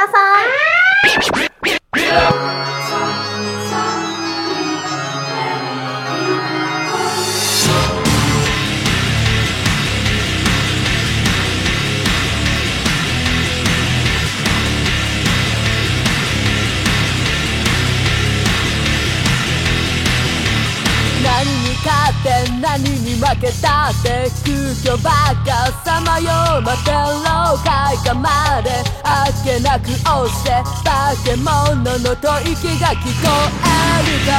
ださい。何に勝って何に負けたって空虚ばっかさまよまって廊下がまでけなく押して化け物の吐息が聞こえるか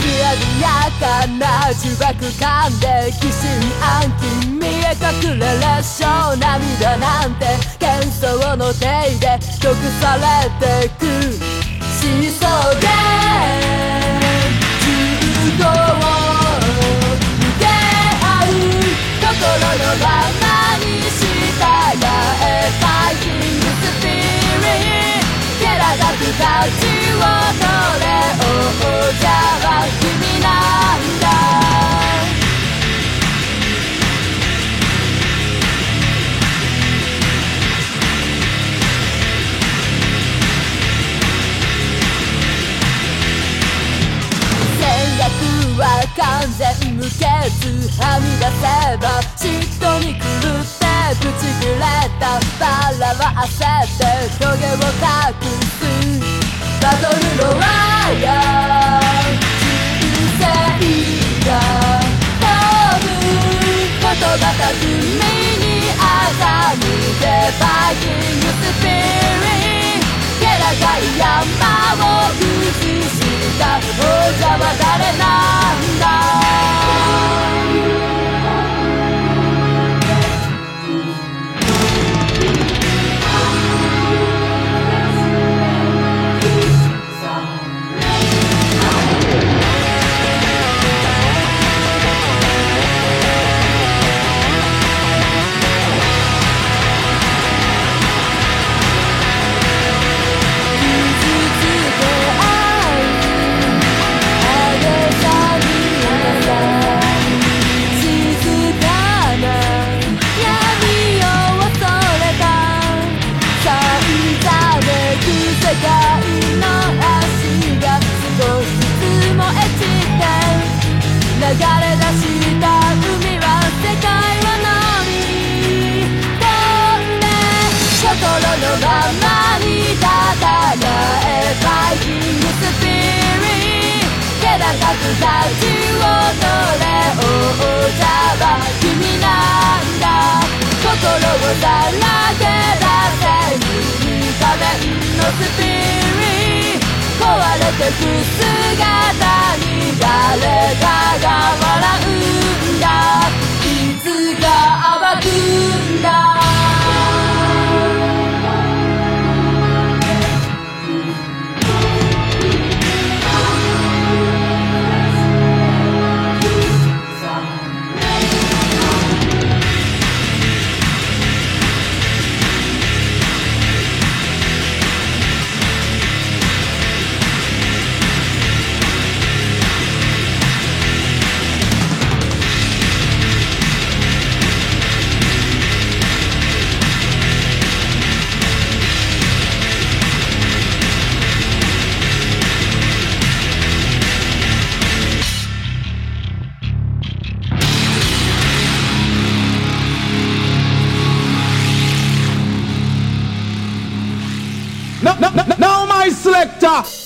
きらびやかな呪縛感で疑心暗鬼見え隠れ列車涙なんて幻想の手で毒されてく。しそうで銃口を向け合う心のままに従えファイティングスピリット蹴らがく勝ちを取れ王者は完全無欠はみ出せば嫉妬に狂って口くれたバラは焦ってトゲを隠すバトルロワイヤー人生が飛ぶ言葉巧みにあざみでバイキングスピリット気高い山を崩た王者は誰なんだ？気高く立ちを取れ王者は君なんだ。心をさらけ出せに仮面のスピリット壊れてく姿に誰かが笑うんだ。いつか暴くんだ。no, no, no, no, my selector.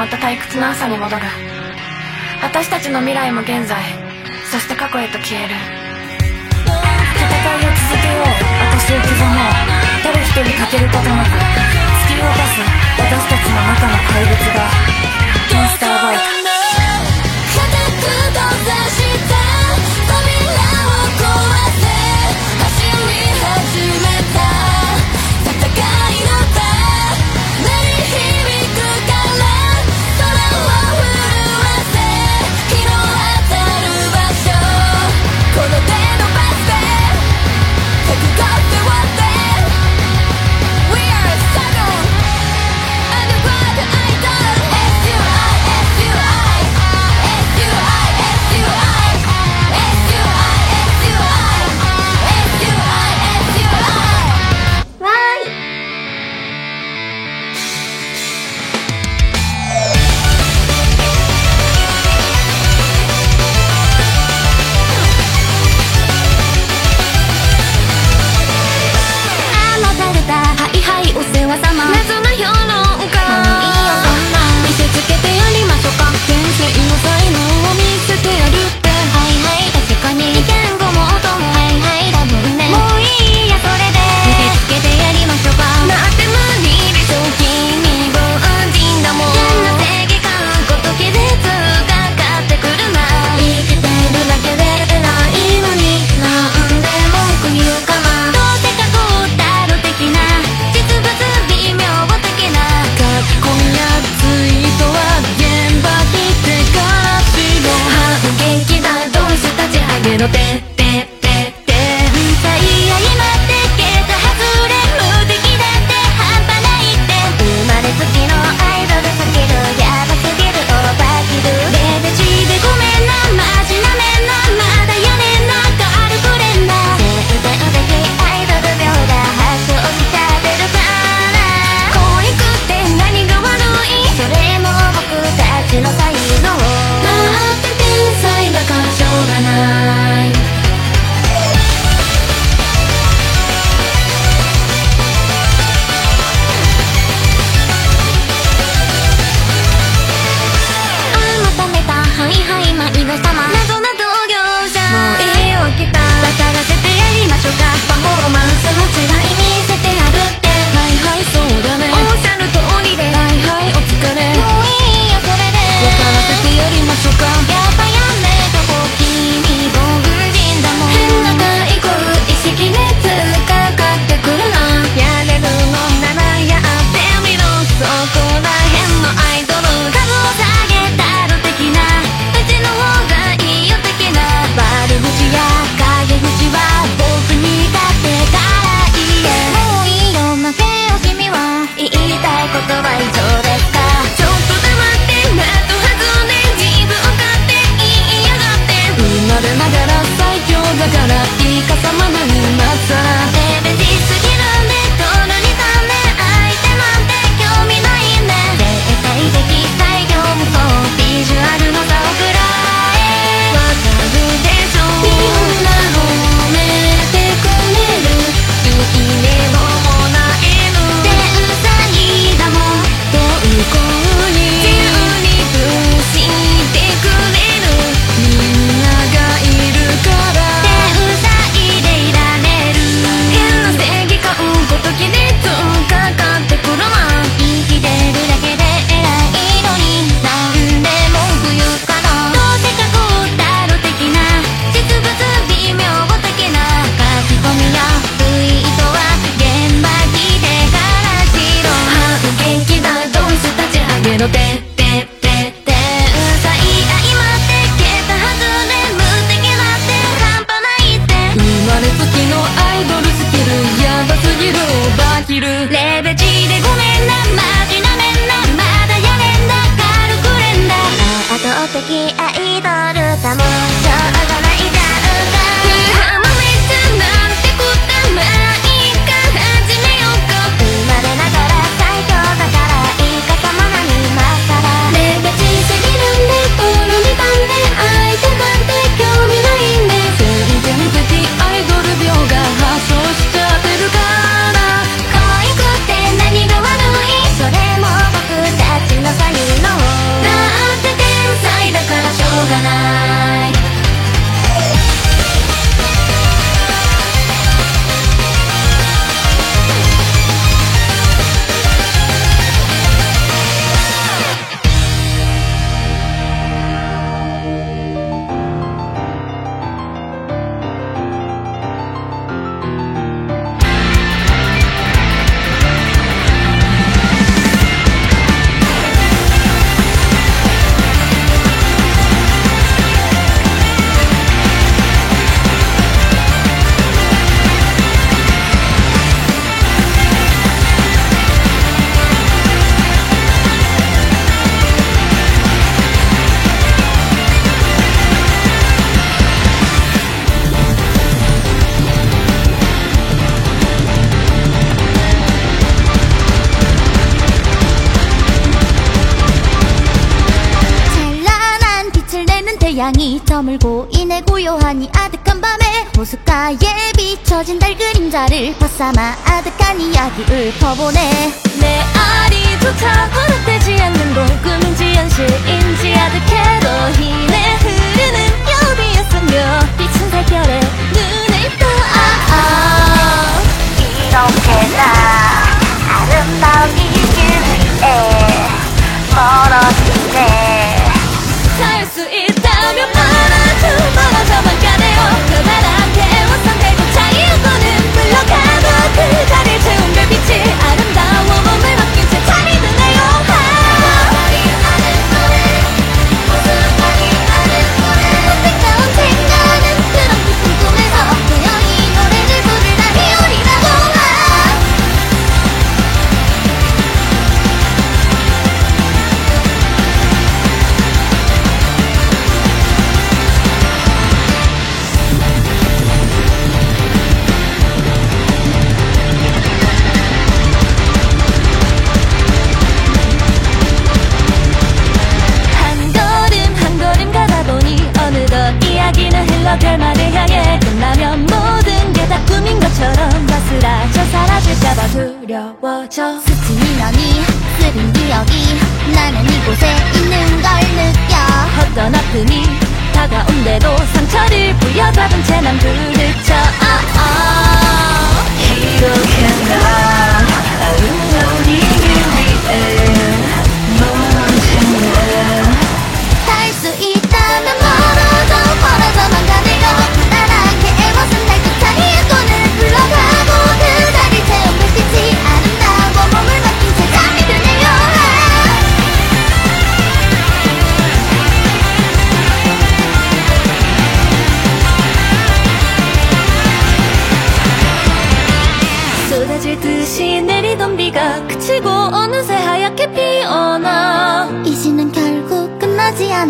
また退屈な朝に戻る。私たちの未来も現在そして過去へと消える。戦いを続けよう。私を刻もう。誰一人欠けることなく突き落とす。私たちの中の怪物が。モンスターバイク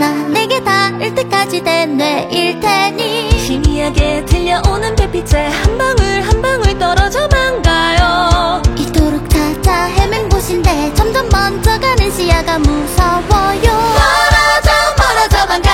않아 내게 닿을 때까지 내일 테니. 희미하게 들려오는 별빛에 한 방울 한 방울 떨어져만 가요. 이토록 찾아 헤맨 곳인데 점점 먼저 가는 시야가 무서워요. 멀어져 멀어져만 가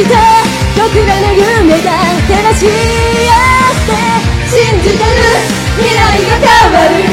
いた。僕らの夢が照らし合って信じてる。未来が変わる。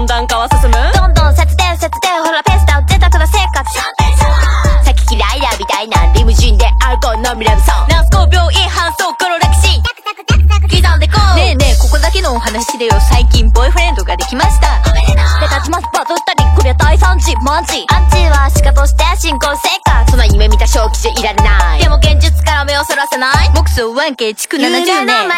温暖化は進む？どんどん節電節電ほらペースダウン贅沢な生活。さっき嫌いなみたいなリムジンでアルコール飲みラブソンナース病院搬送黒歴史。刻んでこう。ねえねえここだけのお話でよ。最近ボーイフレンドができました。おめでとうで立ちますバトったりこりゃ大惨事。マジ。アンチは仕として進行成果その夢見た正気じゃいられない。でも現実から目をそらせない。目標 1K 築70年。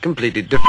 Completely different.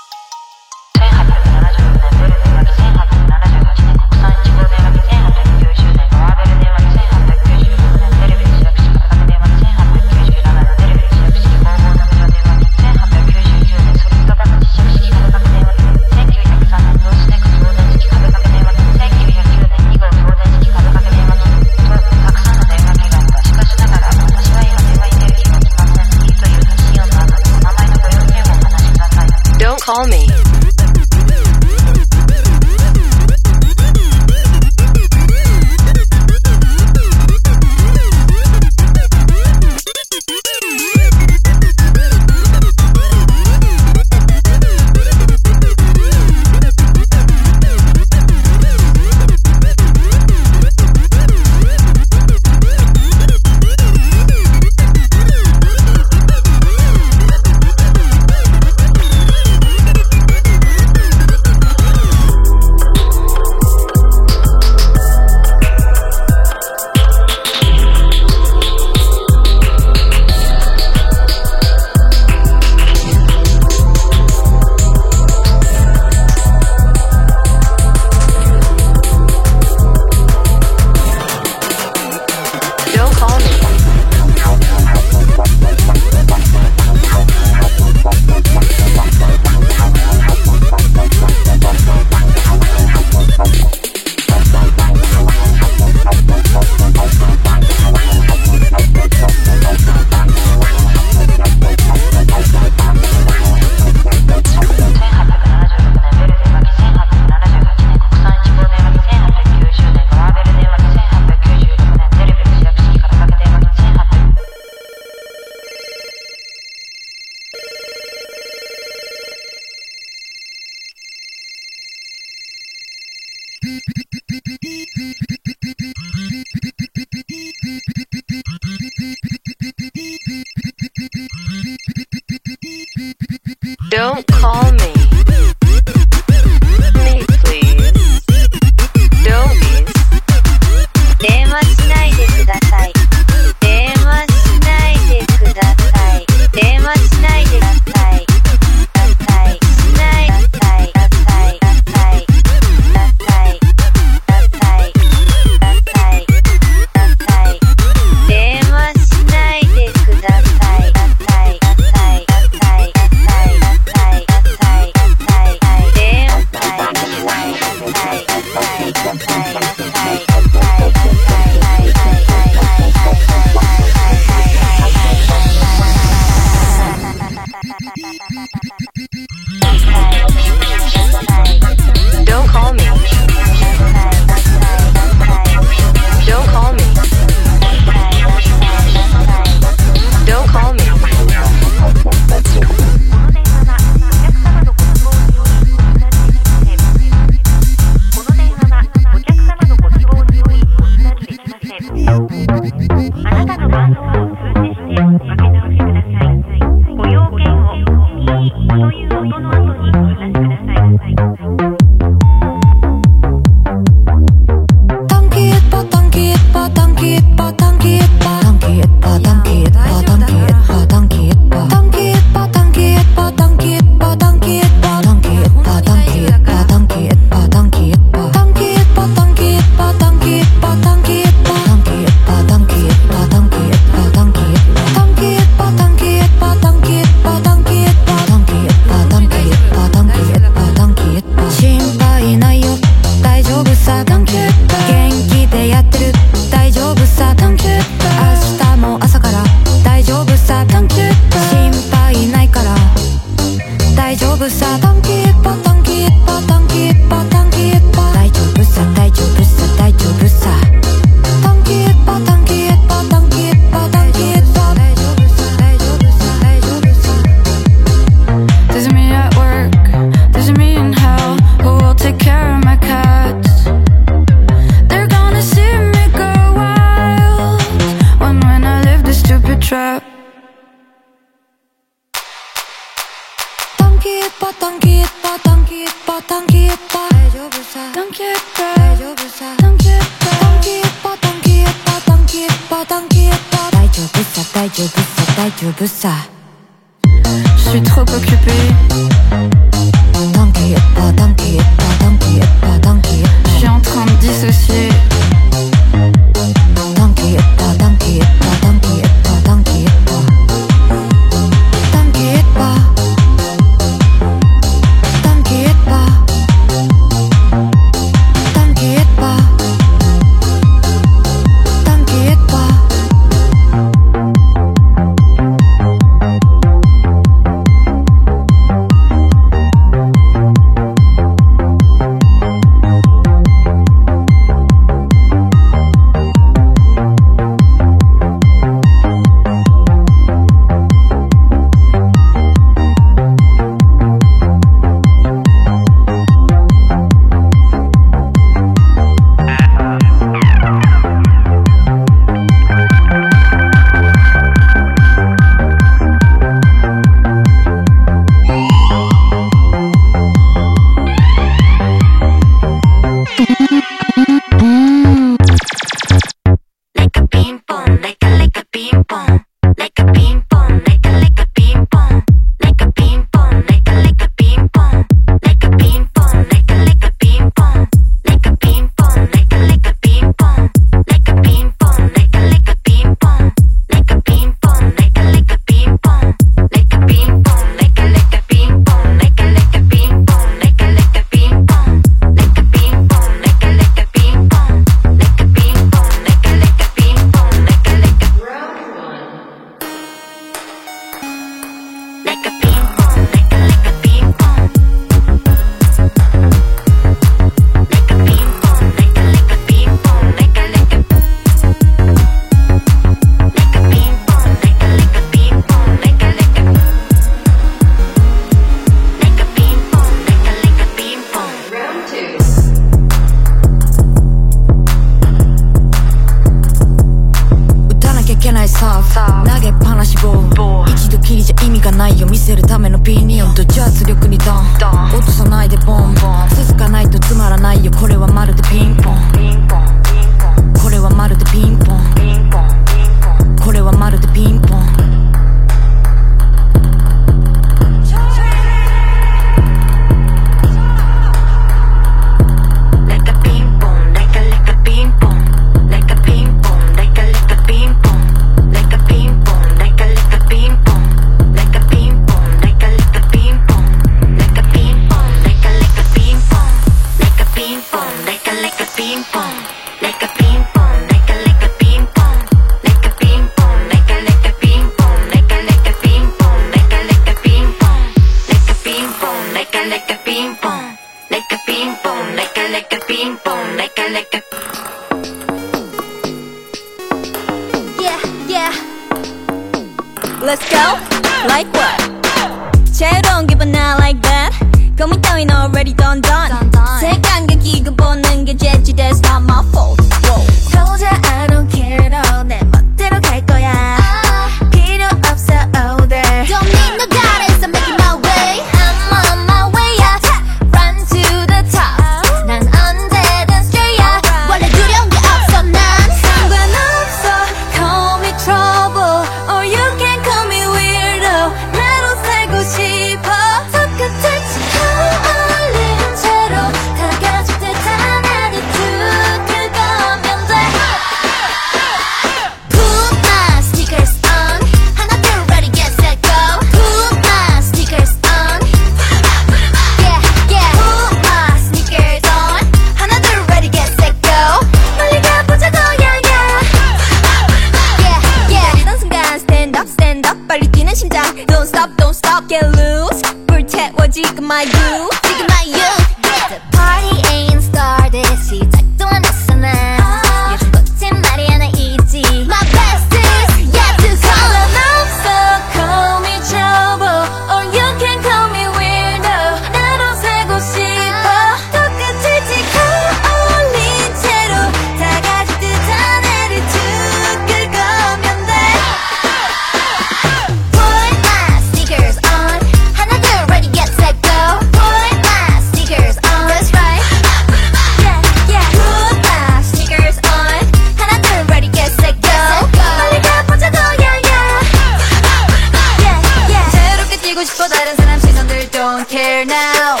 care now.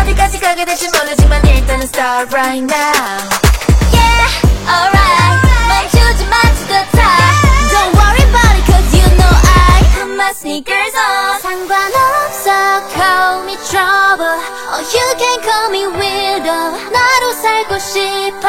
어디까지 가게 될지 모르지만 일단은 start right now. Yeah, alright. My 주지 match the top Don't worry about it cause you know I have my sneakers on. 상관없어 call me trouble. Or you can call me weirdo 나로 살고 싶어.